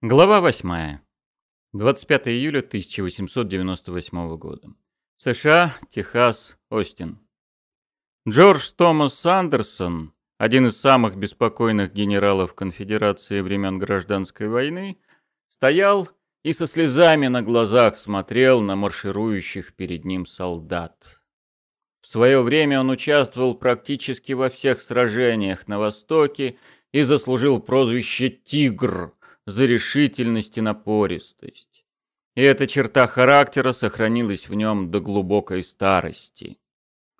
Глава 8. 25 июля 1898 года. США, Техас, Остин. Джордж Томас Андерсон, один из самых беспокойных генералов конфедерации времен гражданской войны, стоял и со слезами на глазах смотрел на марширующих перед ним солдат. В свое время он участвовал практически во всех сражениях на Востоке и заслужил прозвище «Тигр», за решительность и напористость. И эта черта характера сохранилась в нем до глубокой старости.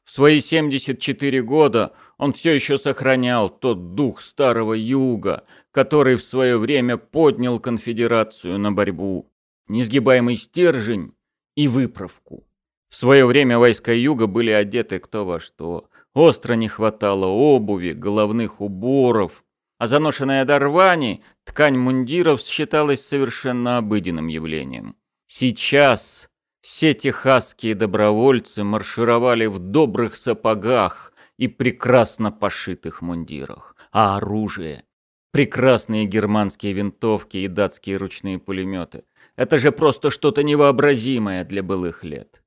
В свои 74 года он все еще сохранял тот дух старого юга, который в свое время поднял конфедерацию на борьбу, несгибаемый стержень и выправку. В свое время войска юга были одеты кто во что. Остро не хватало обуви, головных уборов, а заношенная до рвани ткань мундиров считалась совершенно обыденным явлением. Сейчас все техасские добровольцы маршировали в добрых сапогах и прекрасно пошитых мундирах. А оружие? Прекрасные германские винтовки и датские ручные пулеметы. Это же просто что-то невообразимое для былых лет.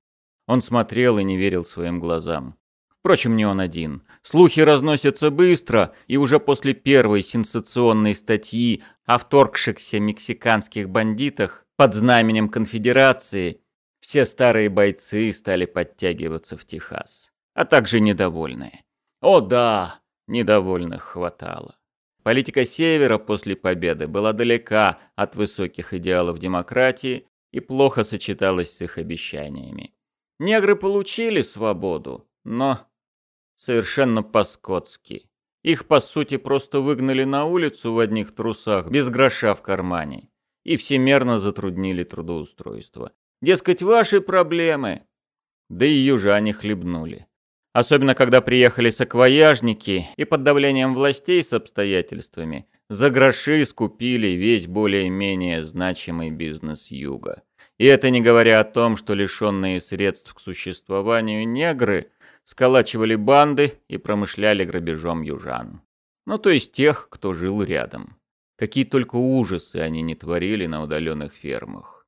Он смотрел и не верил своим глазам. Впрочем, не он один. Слухи разносятся быстро, и уже после первой сенсационной статьи о вторгшихся мексиканских бандитах под знаменем конфедерации все старые бойцы стали подтягиваться в Техас, а также недовольные. О да, недовольных хватало. Политика Севера после победы была далека от высоких идеалов демократии и плохо сочеталась с их обещаниями. Негры получили свободу, но совершенно по-скотски. Их, по сути, просто выгнали на улицу в одних трусах, без гроша в кармане, и всемерно затруднили трудоустройство. Дескать, ваши проблемы. Да и южане хлебнули. Особенно, когда приехали саквояжники и под давлением властей с обстоятельствами за гроши скупили весь более-менее значимый бизнес юга. И это не говоря о том, что лишенные средств к существованию негры – сколачивали банды и промышляли грабежом южан. Ну, то есть тех, кто жил рядом. Какие только ужасы они не творили на удаленных фермах.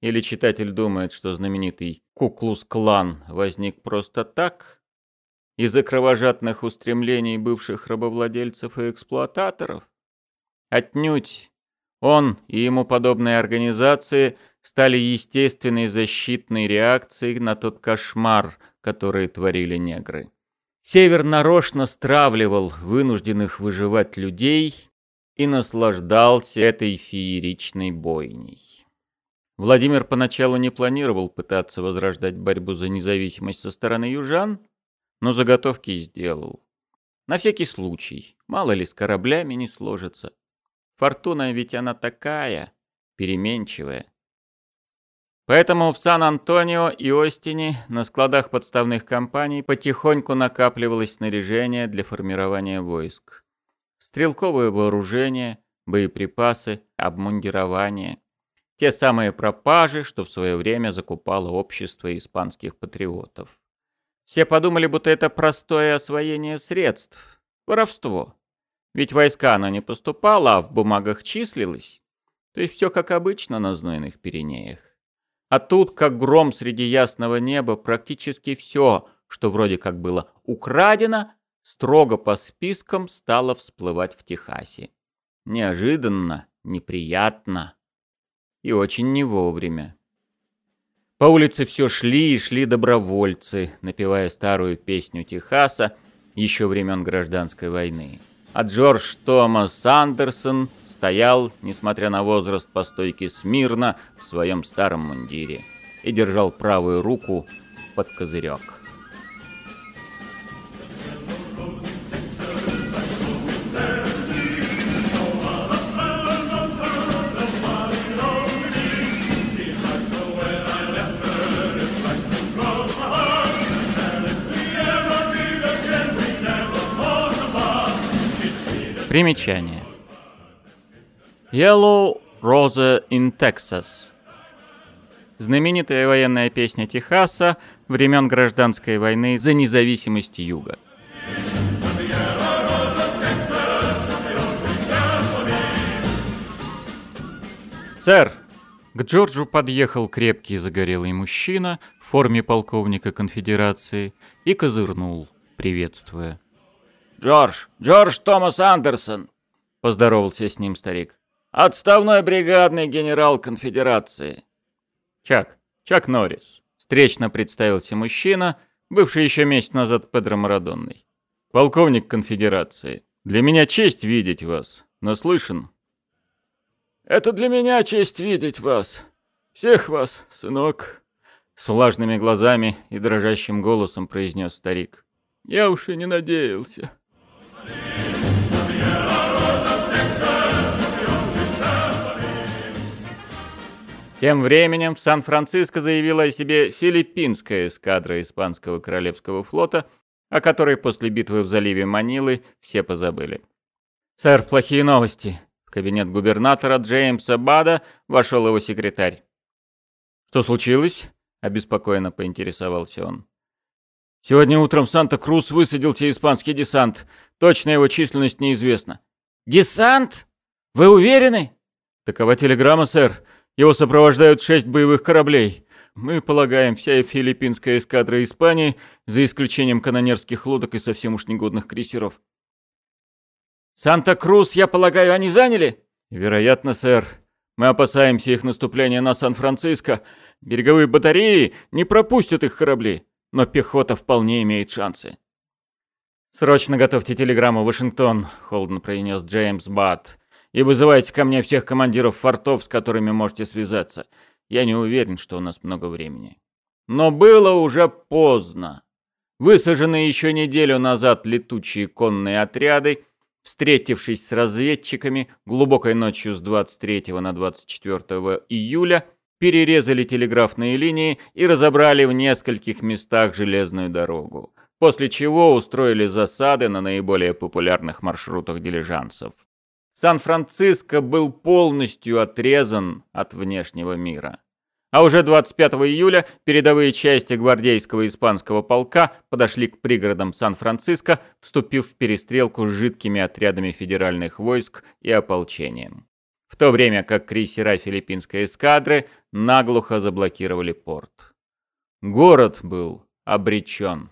Или читатель думает, что знаменитый Куклус-клан возник просто так? Из-за кровожадных устремлений бывших рабовладельцев и эксплуататоров? Отнюдь. Он и ему подобные организации стали естественной защитной реакцией на тот кошмар – которые творили негры. Север нарочно стравливал вынужденных выживать людей и наслаждался этой фееричной бойней. Владимир поначалу не планировал пытаться возрождать борьбу за независимость со стороны южан, но заготовки сделал. На всякий случай, мало ли с кораблями не сложится. Фортуна ведь она такая, переменчивая. Поэтому в Сан-Антонио и Остине на складах подставных компаний потихоньку накапливалось снаряжение для формирования войск. Стрелковое вооружение, боеприпасы, обмундирование. Те самые пропажи, что в свое время закупало общество испанских патриотов. Все подумали, будто это простое освоение средств. Воровство. Ведь войска оно не поступало, а в бумагах числилось. То есть все как обычно на знойных Пиренеях. А тут, как гром среди ясного неба, практически все, что вроде как было украдено, строго по спискам стало всплывать в Техасе. Неожиданно, неприятно и очень не вовремя. По улице все шли и шли добровольцы, напевая старую песню Техаса еще времен гражданской войны. А Джордж Томас Андерсон стоял, несмотря на возраст, по стойке смирно в своем старом мундире и держал правую руку под козырек. Примечание. Yellow Rose in Texas. Знаменитая военная песня Техаса времен гражданской войны за независимость Юга. «Сэр!» К Джорджу подъехал крепкий загорелый мужчина в форме полковника конфедерации и козырнул, приветствуя. «Джордж! Джордж Томас Андерсон!» — поздоровался с ним старик. «Отставной бригадный генерал конфедерации». «Чак, Чак Норрис», — встречно представился мужчина, бывший еще месяц назад Педро Марадонной. «Полковник конфедерации, для меня честь видеть вас. Наслышан?» «Это для меня честь видеть вас. Всех вас, сынок», — с влажными глазами и дрожащим голосом произнес старик. «Я уж и не надеялся». Тем временем в Сан-Франциско заявила о себе филиппинская эскадра испанского королевского флота, о которой после битвы в заливе Манилы все позабыли. «Сэр, плохие новости!» В кабинет губернатора Джеймса Бада вошел его секретарь. «Что случилось?» — обеспокоенно поинтересовался он. «Сегодня утром в Санта-Крус высадился испанский десант. Точная его численность неизвестна». «Десант? Вы уверены?» «Такова телеграмма, сэр. Его сопровождают шесть боевых кораблей. Мы полагаем, вся филиппинская эскадра Испании, за исключением канонерских лодок и совсем уж негодных крейсеров. «Санта-Крус, я полагаю, они заняли?» «Вероятно, сэр. Мы опасаемся их наступления на Сан-Франциско. Береговые батареи не пропустят их корабли, но пехота вполне имеет шансы». «Срочно готовьте телеграмму, Вашингтон», — холодно произнес Джеймс Бат и вызывайте ко мне всех командиров фортов, с которыми можете связаться. Я не уверен, что у нас много времени. Но было уже поздно. Высаженные еще неделю назад летучие конные отряды, встретившись с разведчиками глубокой ночью с 23 на 24 июля, перерезали телеграфные линии и разобрали в нескольких местах железную дорогу, после чего устроили засады на наиболее популярных маршрутах дилижансов. Сан-Франциско был полностью отрезан от внешнего мира. А уже 25 июля передовые части гвардейского испанского полка подошли к пригородам Сан-Франциско, вступив в перестрелку с жидкими отрядами федеральных войск и ополчением. В то время как крейсера филиппинской эскадры наглухо заблокировали порт. Город был обречен.